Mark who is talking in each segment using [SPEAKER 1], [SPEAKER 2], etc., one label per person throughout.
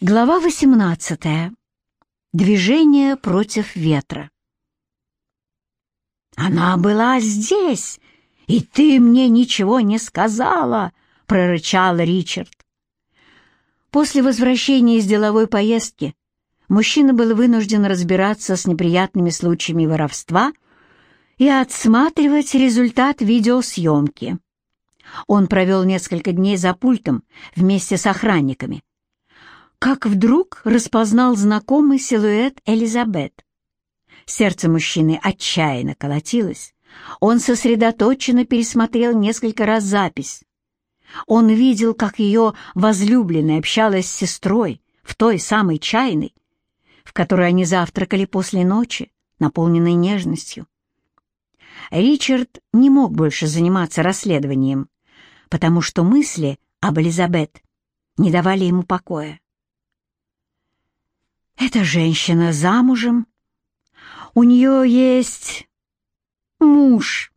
[SPEAKER 1] Глава 18. Движение против ветра. «Она была здесь, и ты мне ничего не сказала!» — прорычал Ричард. После возвращения из деловой поездки мужчина был вынужден разбираться с неприятными случаями воровства и отсматривать результат видеосъемки. Он провел несколько дней за пультом вместе с охранниками, как вдруг распознал знакомый силуэт Элизабет. Сердце мужчины отчаянно колотилось. Он сосредоточенно пересмотрел несколько раз запись. Он видел, как ее возлюбленная общалась с сестрой в той самой чайной, в которой они завтракали после ночи, наполненной нежностью. Ричард не мог больше заниматься расследованием, потому что мысли об Элизабет не давали ему покоя. Эта женщина замужем. У нее есть муж.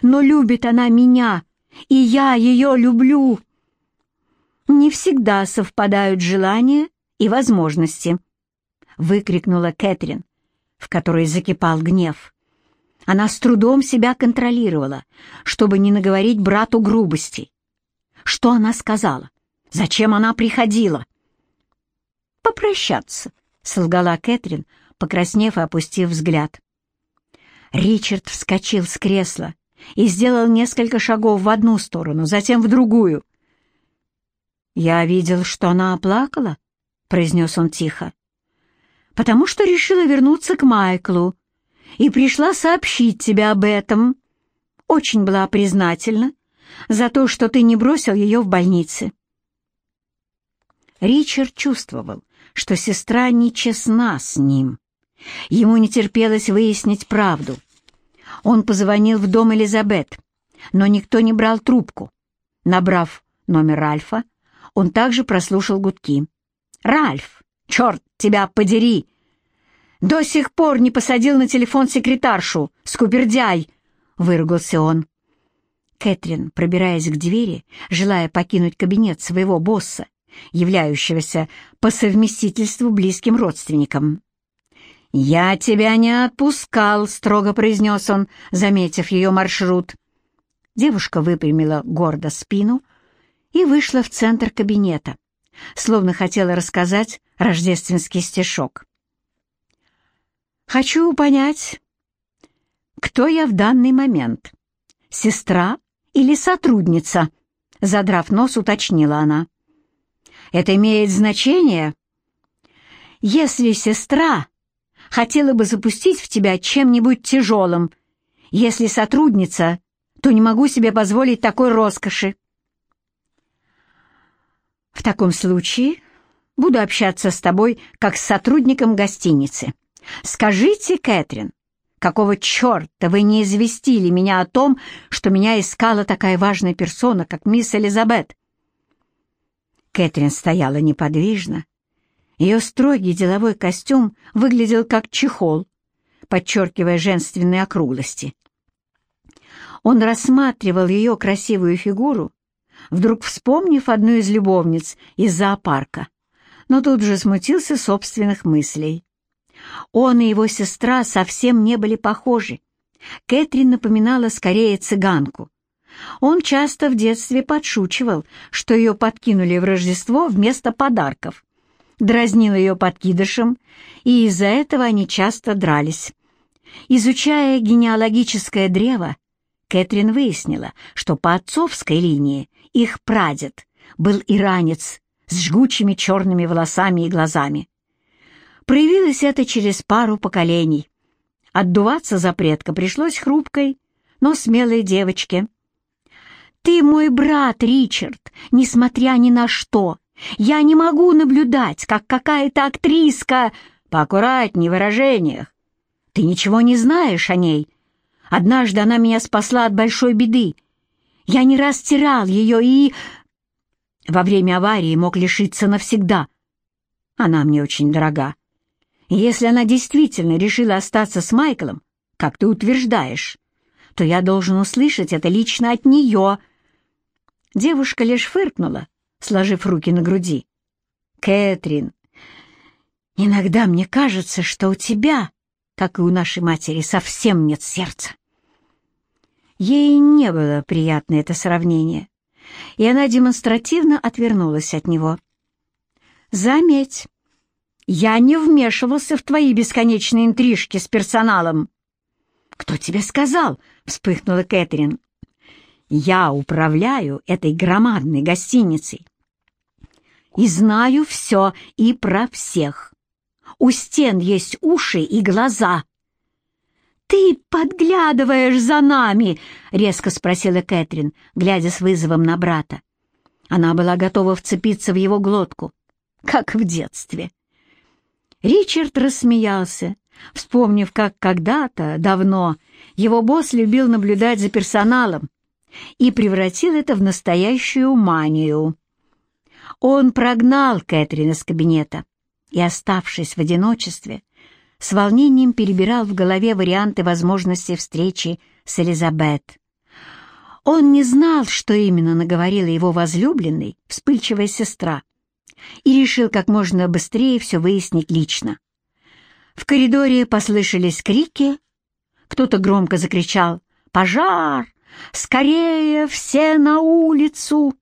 [SPEAKER 1] Но любит она меня, и я ее люблю. Не всегда совпадают желания и возможности, выкрикнула Кэтрин, в которой закипал гнев. Она с трудом себя контролировала, чтобы не наговорить брату грубостей. Что она сказала? Зачем она приходила? Попрощаться», — солгала Кэтрин, покраснев и опустив взгляд. Ричард вскочил с кресла и сделал несколько шагов в одну сторону, затем в другую. «Я видел, что она оплакала», — произнес он тихо, «потому что решила вернуться к Майклу и пришла сообщить тебе об этом. Очень была признательна за то, что ты не бросил ее в больнице». Ричард чувствовал, что сестра нечестна с ним. Ему не терпелось выяснить правду. Он позвонил в дом Элизабет, но никто не брал трубку. Набрав номер Ральфа, он также прослушал гудки. «Ральф, черт тебя подери! До сих пор не посадил на телефон секретаршу, скупердяй!» — выругался он. Кэтрин, пробираясь к двери, желая покинуть кабинет своего босса, являющегося по совместительству близким родственником. «Я тебя не отпускал», — строго произнес он, заметив ее маршрут. Девушка выпрямила гордо спину и вышла в центр кабинета, словно хотела рассказать рождественский стишок. «Хочу понять, кто я в данный момент, сестра или сотрудница?» Задрав нос, уточнила она. Это имеет значение? Если сестра хотела бы запустить в тебя чем-нибудь тяжелым, если сотрудница, то не могу себе позволить такой роскоши. В таком случае буду общаться с тобой как с сотрудником гостиницы. Скажите, Кэтрин, какого черта вы не известили меня о том, что меня искала такая важная персона, как мисс Элизабет? Кэтрин стояла неподвижно. Ее строгий деловой костюм выглядел как чехол, подчеркивая женственные округлости. Он рассматривал ее красивую фигуру, вдруг вспомнив одну из любовниц из зоопарка, но тут же смутился собственных мыслей. Он и его сестра совсем не были похожи. Кэтрин напоминала скорее цыганку, он часто в детстве подшучивал, что ее подкинули в Рождество вместо подарков. Дразнил ее подкидышем, и из-за этого они часто дрались. Изучая генеалогическое древо, Кэтрин выяснила, что по отцовской линии их прадед был иранец с жгучими черными волосами и глазами. Проявилось это через пару поколений. Отдуваться за предка пришлось хрупкой, но смелой девочке. «Ты мой брат, Ричард, несмотря ни на что. Я не могу наблюдать, как какая-то актриска...» «Поаккуратней в выражениях. Ты ничего не знаешь о ней. Однажды она меня спасла от большой беды. Я не раз терял ее и... Во время аварии мог лишиться навсегда. Она мне очень дорога. И если она действительно решила остаться с Майклом, как ты утверждаешь, то я должен услышать это лично от нее, — Девушка лишь фыркнула, сложив руки на груди. Кэтрин, иногда мне кажется, что у тебя, как и у нашей матери, совсем нет сердца. Ей не было приятно это сравнение, и она демонстративно отвернулась от него. «Заметь, я не вмешивался в твои бесконечные интрижки с персоналом». «Кто тебе сказал?» — вспыхнула Кэтрин. «Я управляю этой громадной гостиницей и знаю все и про всех. У стен есть уши и глаза». «Ты подглядываешь за нами?» — резко спросила Кэтрин, глядя с вызовом на брата. Она была готова вцепиться в его глотку, как в детстве. Ричард рассмеялся, вспомнив, как когда-то, давно, его босс любил наблюдать за персоналом и превратил это в настоящую манию. Он прогнал Кэтрин из кабинета и, оставшись в одиночестве, с волнением перебирал в голове варианты возможности встречи с Элизабет. Он не знал, что именно наговорила его возлюбленный, вспыльчивая сестра, и решил как можно быстрее все выяснить лично. В коридоре послышались крики, кто-то громко закричал «Пожар! Скорее все на улицу!»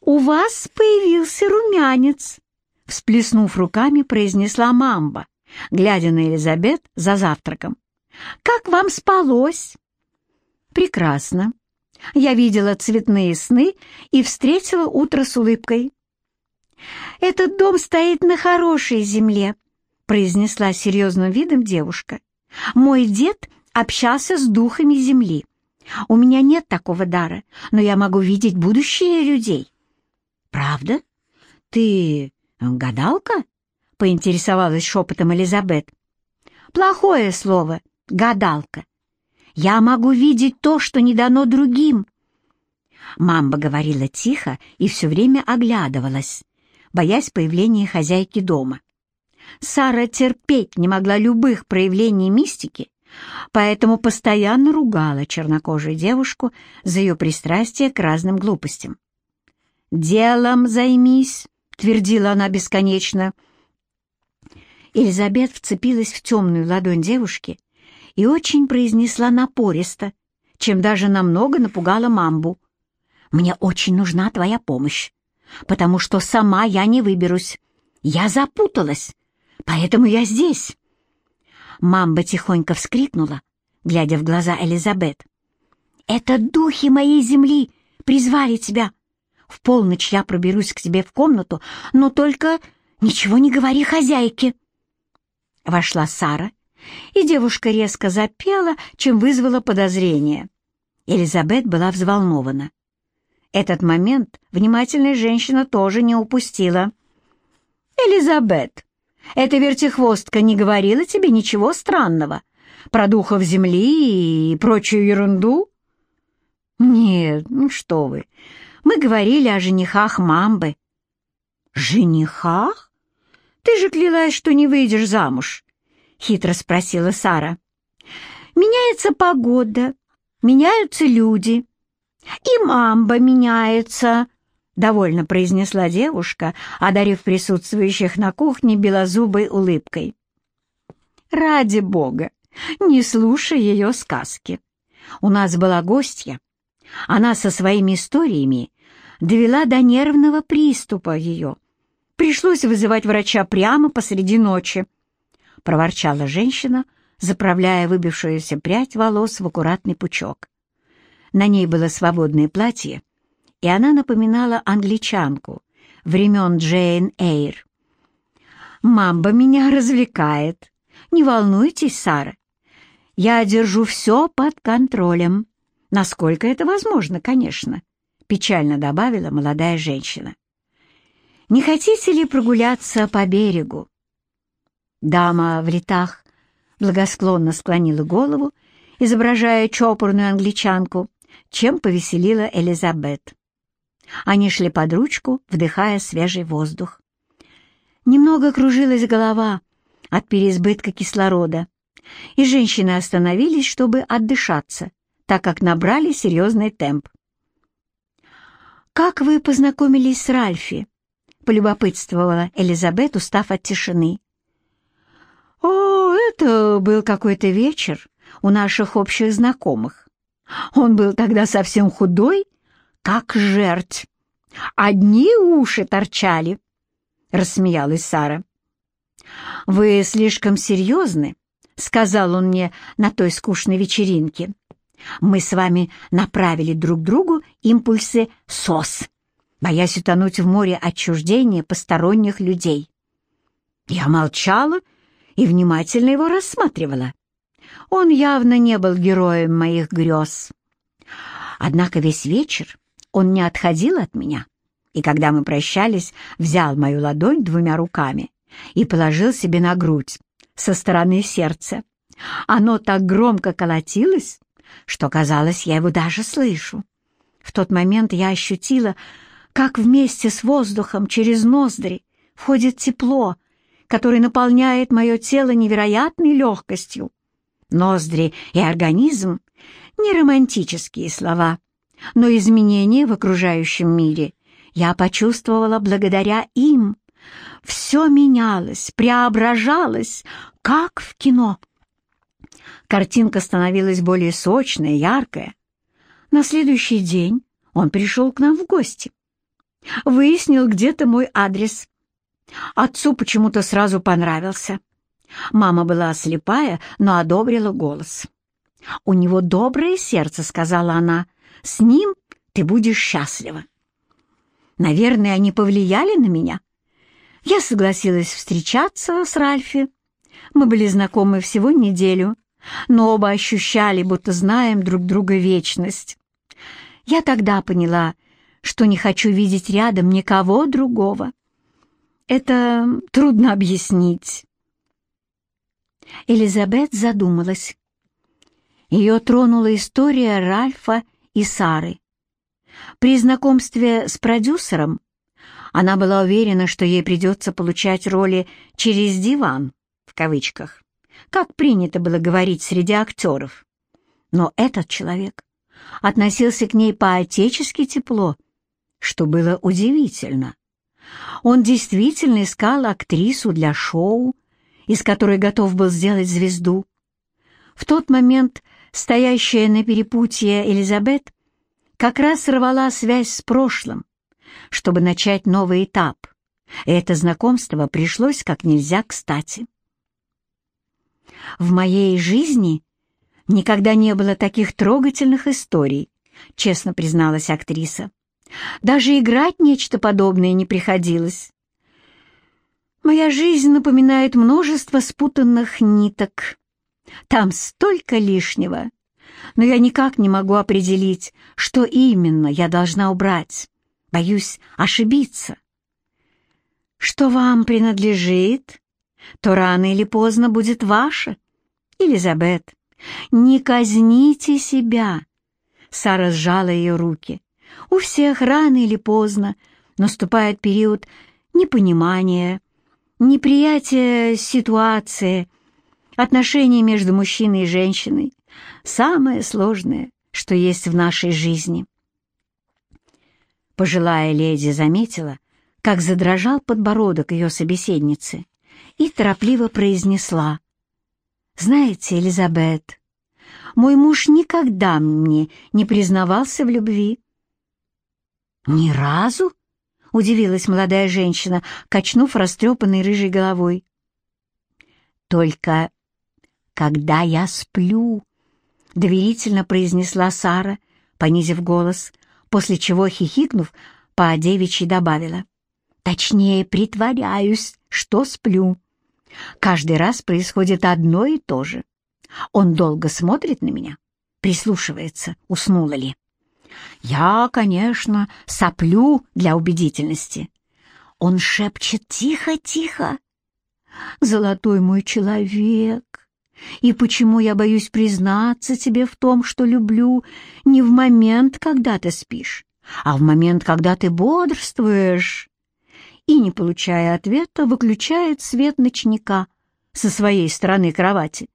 [SPEAKER 1] «У вас появился румянец!» Всплеснув руками, произнесла мамба, глядя на Элизабет за завтраком. «Как вам спалось?» «Прекрасно. Я видела цветные сны и встретила утро с улыбкой». «Этот дом стоит на хорошей земле», — произнесла серьезным видом девушка. «Мой дед общался с духами земли. У меня нет такого дара, но я могу видеть будущее людей». «Правда? Ты «Гадалка?» — поинтересовалась шепотом Элизабет. «Плохое слово — гадалка. Я могу видеть то, что не дано другим». Мамба говорила тихо и все время оглядывалась, боясь появления хозяйки дома. Сара терпеть не могла любых проявлений мистики, поэтому постоянно ругала чернокожую девушку за ее пристрастие к разным глупостям. «Делом займись», твердила она бесконечно. Элизабет вцепилась в темную ладонь девушки и очень произнесла напористо, чем даже намного напугала мамбу. «Мне очень нужна твоя помощь, потому что сама я не выберусь. Я запуталась, поэтому я здесь». Мамба тихонько вскрикнула, глядя в глаза Элизабет. «Это духи моей земли призвали тебя. В полночь я проберусь к тебе в комнату, но только ничего не говори хозяйке». Вошла Сара, и девушка резко запела, чем вызвала подозрение. Элизабет была взволнована. Этот момент внимательная женщина тоже не упустила. «Элизабет, эта вертихвостка не говорила тебе ничего странного про духов земли и прочую ерунду?» «Нет, ну что вы, мы говорили о женихах мамбы». «Женихах? Ты же клялась, что не выйдешь замуж», — хитро спросила Сара. «Меняется погода, меняются люди, и мамба меняется», — довольно произнесла девушка, одарив присутствующих на кухне белозубой улыбкой. «Ради бога, не слушай ее сказки. У нас была гостья. Она со своими историями довела до нервного приступа ее. Пришлось вызывать врача прямо посреди ночи, — проворчала женщина, заправляя выбившуюся прядь волос в аккуратный пучок. На ней было свободное платье, и она напоминала англичанку времен Джейн Эйр. «Мамба меня развлекает. Не волнуйтесь, Сара. Я держу все под контролем. Насколько это возможно, конечно печально добавила молодая женщина. «Не хотите ли прогуляться по берегу?» Дама в летах благосклонно склонила голову, изображая чопорную англичанку, чем повеселила Элизабет. Они шли под ручку, вдыхая свежий воздух. Немного кружилась голова от переизбытка кислорода, и женщины остановились, чтобы отдышаться, так как набрали серьезный темп. «Как вы познакомились с Ральфи?» — полюбопытствовала Элизабет, устав от тишины. «О, это был какой-то вечер у наших общих знакомых. Он был тогда совсем худой, как жерть. Одни уши торчали», — рассмеялась Сара. «Вы слишком серьезны», — сказал он мне на той скучной вечеринке. «Мы с вами направили друг другу импульсы СОС, боясь утонуть в море отчуждения посторонних людей». Я молчала и внимательно его рассматривала. Он явно не был героем моих грез. Однако весь вечер он не отходил от меня, и когда мы прощались, взял мою ладонь двумя руками и положил себе на грудь со стороны сердца. Оно так громко колотилось, что, казалось, я его даже слышу. В тот момент я ощутила, как вместе с воздухом через ноздри входит тепло, которое наполняет мое тело невероятной легкостью. Ноздри и организм — не романтические слова, но изменения в окружающем мире я почувствовала благодаря им. Все менялось, преображалось, как в кино. Картинка становилась более сочная, яркая. На следующий день он пришел к нам в гости. Выяснил где-то мой адрес. Отцу почему-то сразу понравился. Мама была слепая, но одобрила голос. «У него доброе сердце», — сказала она. «С ним ты будешь счастлива». Наверное, они повлияли на меня. Я согласилась встречаться с Ральфи. Мы были знакомы всего неделю, но оба ощущали, будто знаем друг друга вечность. Я тогда поняла, что не хочу видеть рядом никого другого. Это трудно объяснить. Элизабет задумалась. Ее тронула история Ральфа и Сары. При знакомстве с продюсером она была уверена, что ей придется получать роли «через диван», в кавычках, как принято было говорить среди актеров. Но этот человек относился к ней по-отечески тепло, что было удивительно. Он действительно искал актрису для шоу, из которой готов был сделать звезду. В тот момент стоящая на перепутье Элизабет как раз рвала связь с прошлым, чтобы начать новый этап, и это знакомство пришлось как нельзя кстати. В моей жизни никогда не было таких трогательных историй, честно призналась актриса. Даже играть нечто подобное не приходилось. Моя жизнь напоминает множество спутанных ниток. Там столько лишнего, но я никак не могу определить, что именно я должна убрать. Боюсь ошибиться. Что вам принадлежит, то рано или поздно будет ваше. Элизабет, не казните себя. Сара сжала ее руки. У всех рано или поздно наступает период непонимания, неприятия ситуации, отношений между мужчиной и женщиной. Самое сложное, что есть в нашей жизни. Пожилая леди заметила, как задрожал подбородок ее собеседницы, и торопливо произнесла. «Знаете, Элизабет, мой муж никогда мне не признавался в любви». «Ни разу?» — удивилась молодая женщина, качнув растрепанной рыжей головой. «Только когда я сплю», — доверительно произнесла Сара, понизив голос, после чего, хихикнув, по девичьи добавила. «Точнее, притворяюсь, что сплю. Каждый раз происходит одно и то же. Он долго смотрит на меня, прислушивается, уснула ли. Я, конечно, соплю для убедительности. Он шепчет «тихо-тихо». «Золотой мой человек, и почему я боюсь признаться тебе в том, что люблю, не в момент, когда ты спишь, а в момент, когда ты бодрствуешь?» И, не получая ответа, выключает свет ночника со своей стороны кровати,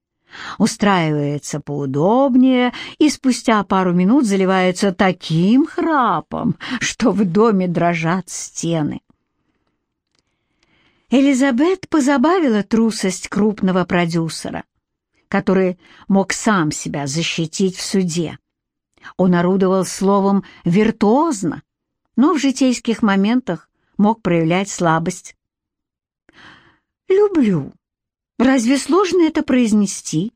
[SPEAKER 1] устраивается поудобнее и спустя пару минут заливается таким храпом, что в доме дрожат стены. Элизабет позабавила трусость крупного продюсера, который мог сам себя защитить в суде. Он орудовал словом «виртуозно», но в житейских моментах мог проявлять слабость. «Люблю. Разве сложно это произнести?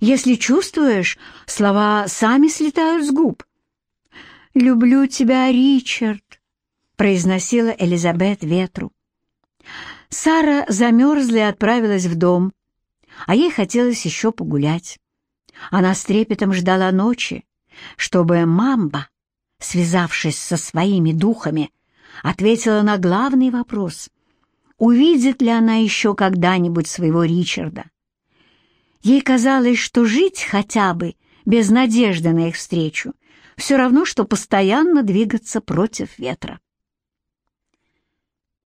[SPEAKER 1] Если чувствуешь, слова сами слетают с губ. «Люблю тебя, Ричард», — произносила Элизабет ветру. Сара замерзла и отправилась в дом, а ей хотелось еще погулять. Она с трепетом ждала ночи, чтобы мамба, связавшись со своими духами, ответила на главный вопрос, увидит ли она еще когда-нибудь своего Ричарда. Ей казалось, что жить хотя бы без надежды на их встречу все равно, что постоянно двигаться против ветра.